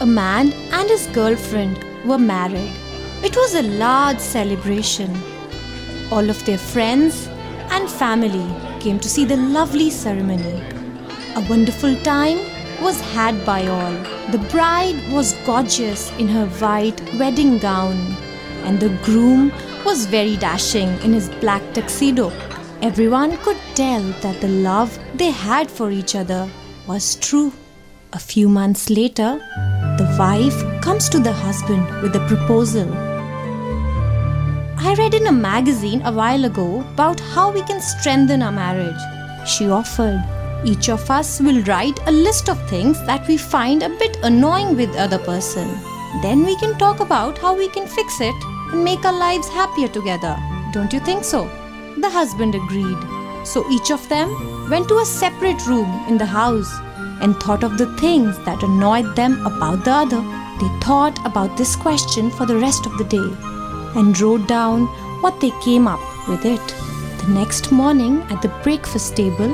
A man and his girlfriend were married. It was a large celebration. All of their friends and family came to see the lovely ceremony. A wonderful time was had by all. The bride was gorgeous in her white wedding gown, and the groom was very dashing in his black tuxedo. Everyone could tell that the love they had for each other was true. A few months later, wife comes to the husband with a proposal. I read in a magazine a while ago about how we can strengthen our marriage. She offered. Each of us will write a list of things that we find a bit annoying with other person. Then we can talk about how we can fix it and make our lives happier together. Don't you think so? The husband agreed. So each of them went to a separate room in the house and thought of the things that annoyed them about the other. They thought about this question for the rest of the day and wrote down what they came up with it. The next morning at the breakfast table,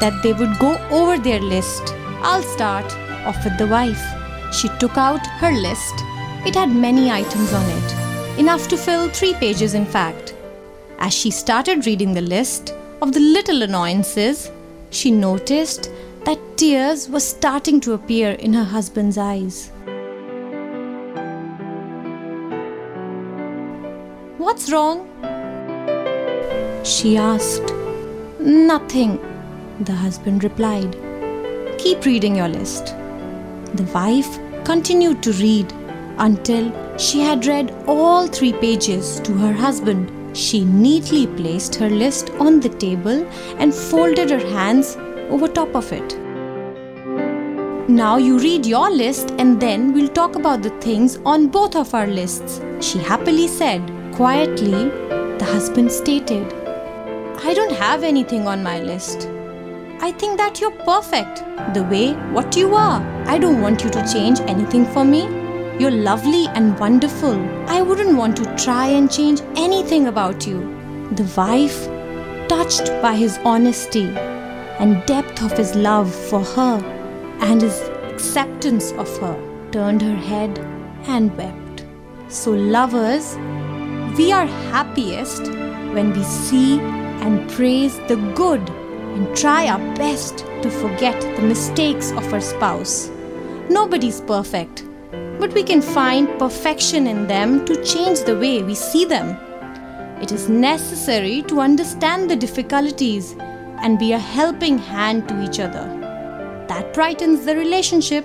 that they would go over their list. I'll start off with the wife. She took out her list. It had many items on it, enough to fill three pages, in fact. As she started reading the list of the little annoyances, she noticed that tears were starting to appear in her husband's eyes. What's wrong? She asked. Nothing, the husband replied. Keep reading your list. The wife continued to read until she had read all three pages to her husband. She neatly placed her list on the table and folded her hands over top of it. Now you read your list and then we'll talk about the things on both of our lists, she happily said. Quietly, the husband stated, I don't have anything on my list. I think that you're perfect the way what you are. I don't want you to change anything for me. You're lovely and wonderful. I wouldn't want to try and change anything about you. The wife, touched by his honesty and depth of his love for her and his acceptance of her, turned her head and wept. So, lovers, we are happiest when we see and praise the good and try our best to forget the mistakes of our spouse. Nobody's perfect, but we can find perfection in them to change the way we see them. It is necessary to understand the difficulties and be a helping hand to each other. That brightens the relationship